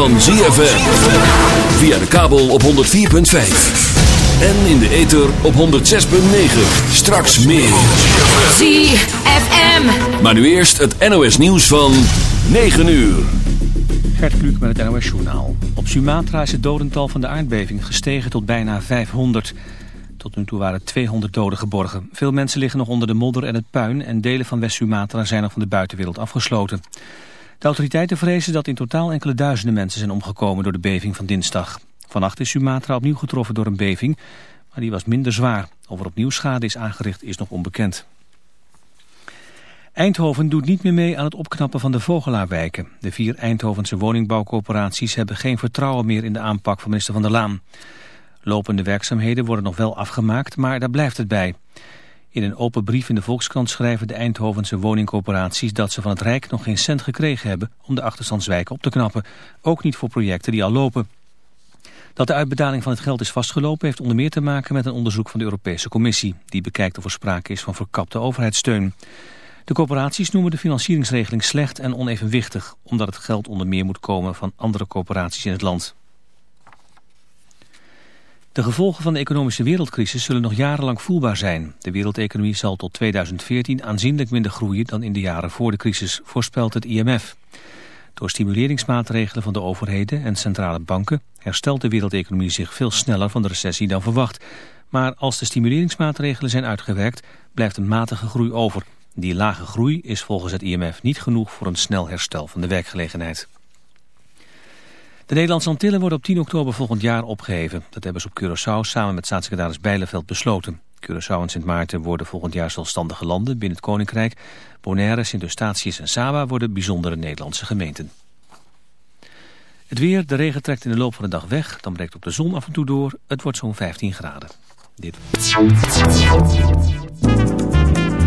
van ZFM. Via de kabel op 104.5. En in de ether op 106.9. Straks meer. ZFM. Maar nu eerst het NOS nieuws van 9 uur. Gert Kluk met het NOS journaal. Op Sumatra is het dodental van de aardbeving gestegen tot bijna 500. Tot nu toe waren 200 doden geborgen. Veel mensen liggen nog onder de modder en het puin... en delen van West-Sumatra zijn nog van de buitenwereld afgesloten. De autoriteiten vrezen dat in totaal enkele duizenden mensen zijn omgekomen door de beving van dinsdag. Vannacht is Sumatra opnieuw getroffen door een beving, maar die was minder zwaar. Of er opnieuw schade is aangericht is nog onbekend. Eindhoven doet niet meer mee aan het opknappen van de Vogelaarwijken. De vier Eindhovense woningbouwcoöperaties hebben geen vertrouwen meer in de aanpak van minister Van der Laan. Lopende werkzaamheden worden nog wel afgemaakt, maar daar blijft het bij. In een open brief in de Volkskrant schrijven de Eindhovense woningcoöperaties dat ze van het Rijk nog geen cent gekregen hebben om de achterstandswijken op te knappen. Ook niet voor projecten die al lopen. Dat de uitbetaling van het geld is vastgelopen heeft onder meer te maken met een onderzoek van de Europese Commissie. Die bekijkt of er sprake is van verkapte overheidssteun. De coöperaties noemen de financieringsregeling slecht en onevenwichtig, omdat het geld onder meer moet komen van andere coöperaties in het land. De gevolgen van de economische wereldcrisis zullen nog jarenlang voelbaar zijn. De wereldeconomie zal tot 2014 aanzienlijk minder groeien dan in de jaren voor de crisis, voorspelt het IMF. Door stimuleringsmaatregelen van de overheden en centrale banken herstelt de wereldeconomie zich veel sneller van de recessie dan verwacht. Maar als de stimuleringsmaatregelen zijn uitgewerkt, blijft een matige groei over. Die lage groei is volgens het IMF niet genoeg voor een snel herstel van de werkgelegenheid. De Nederlandse Antillen worden op 10 oktober volgend jaar opgeheven. Dat hebben ze op Curaçao samen met staatssecretaris Bijleveld besloten. Curaçao en Sint Maarten worden volgend jaar zelfstandige landen binnen het Koninkrijk. Bonaire, Sint-Eustatius en Saba worden bijzondere Nederlandse gemeenten. Het weer, de regen trekt in de loop van de dag weg. Dan breekt ook de zon af en toe door. Het wordt zo'n 15 graden. Dit.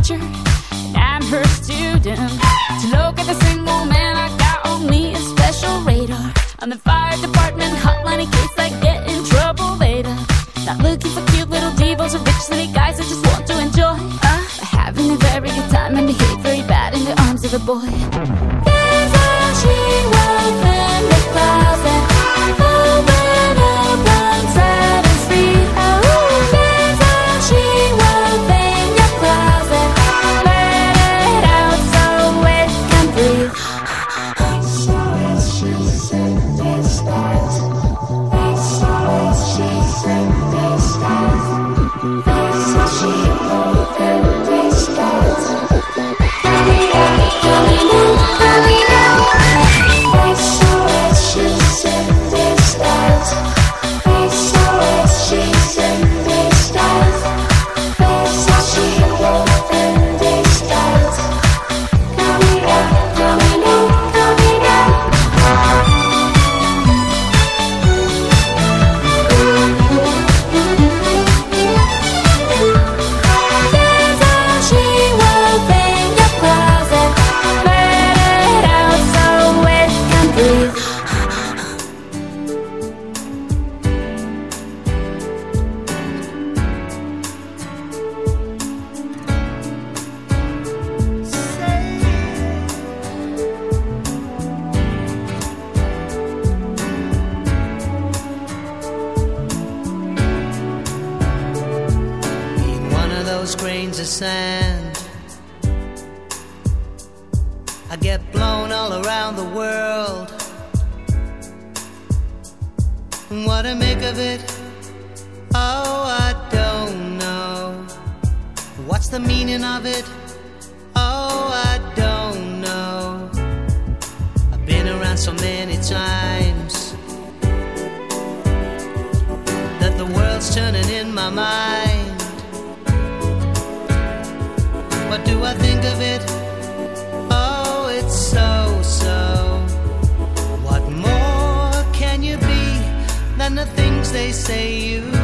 teacher and her student to look at the single man I got on me a special radar. On the fire department hotline in case I get in trouble later. Not looking for cute little devils or rich little guys I just want to enjoy. Uh, having a very good time and behave very bad in the arms of a boy. What to make of it? Oh, I don't know. What's the meaning of it? Oh, I don't know. I've been around so many times that the world's turning in my mind. What do I think of it? they say you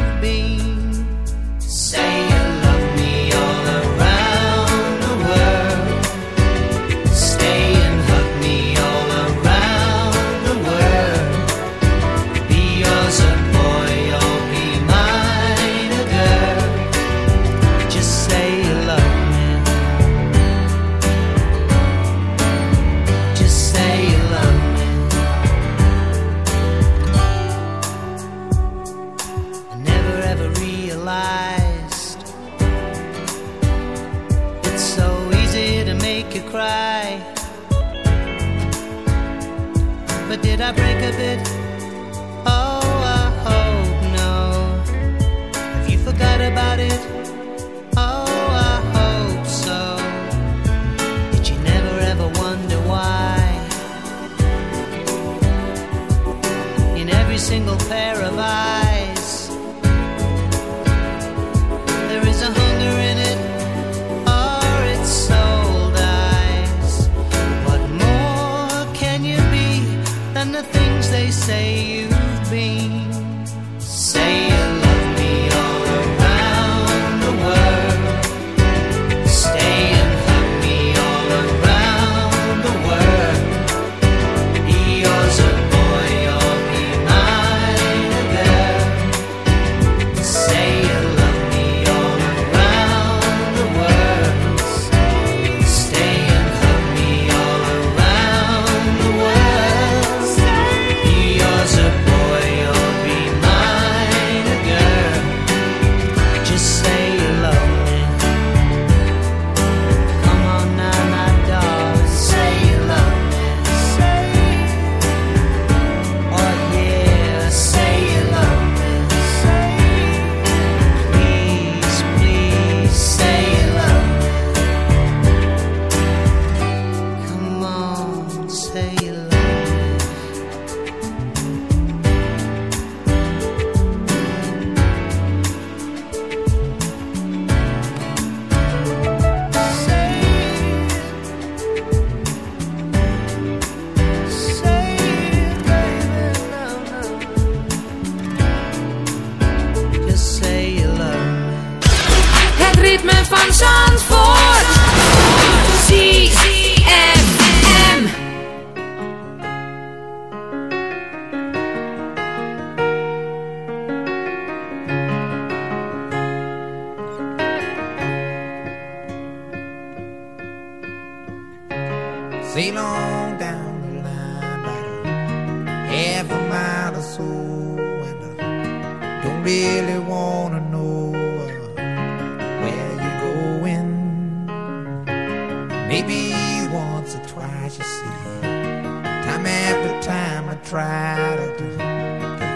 try to, do,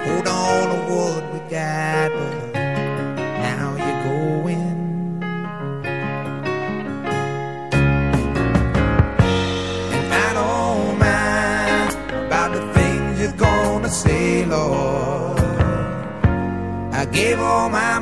hold on to what we got, but now you're going. And I don't mind about the things you're gonna say, Lord. I gave all my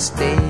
stay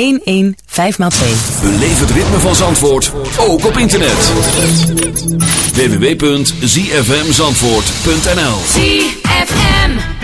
115x2. Het ritme van Zandvoort, ook op internet. www.zfmzandvoort.nl ZFM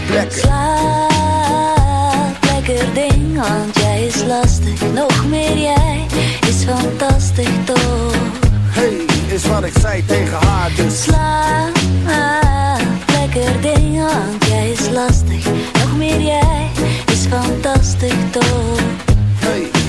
Sla, lekker. Slaap ding, want jij is lastig. Nog meer jij is fantastisch toch. Hey, is wat ik zei tegen haar dus. Slaap lekker ding, want jij is lastig. Nog meer jij is fantastisch toch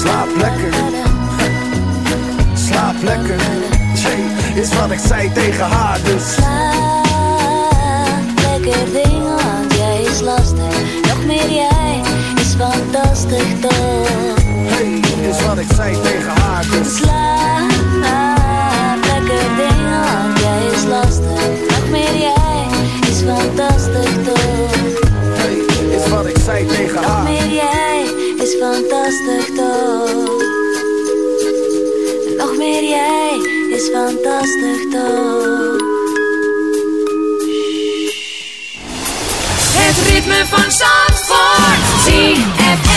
Slaap lekker. Slaap lekker. Jay, is wat ik zei tegen haar, dus. Slaap lekker ding, want jij is lastig. Nog meer jij is fantastisch toch? Hey, is wat ik zei tegen haar, dus. Slaap lekker ding, want jij is lastig. Nog meer jij is fantastisch toch? Hey, is wat ik zei tegen haar. Fantastisch toch? Nog meer jij is fantastisch toch? Het ritme van Zandvoort. ZFM.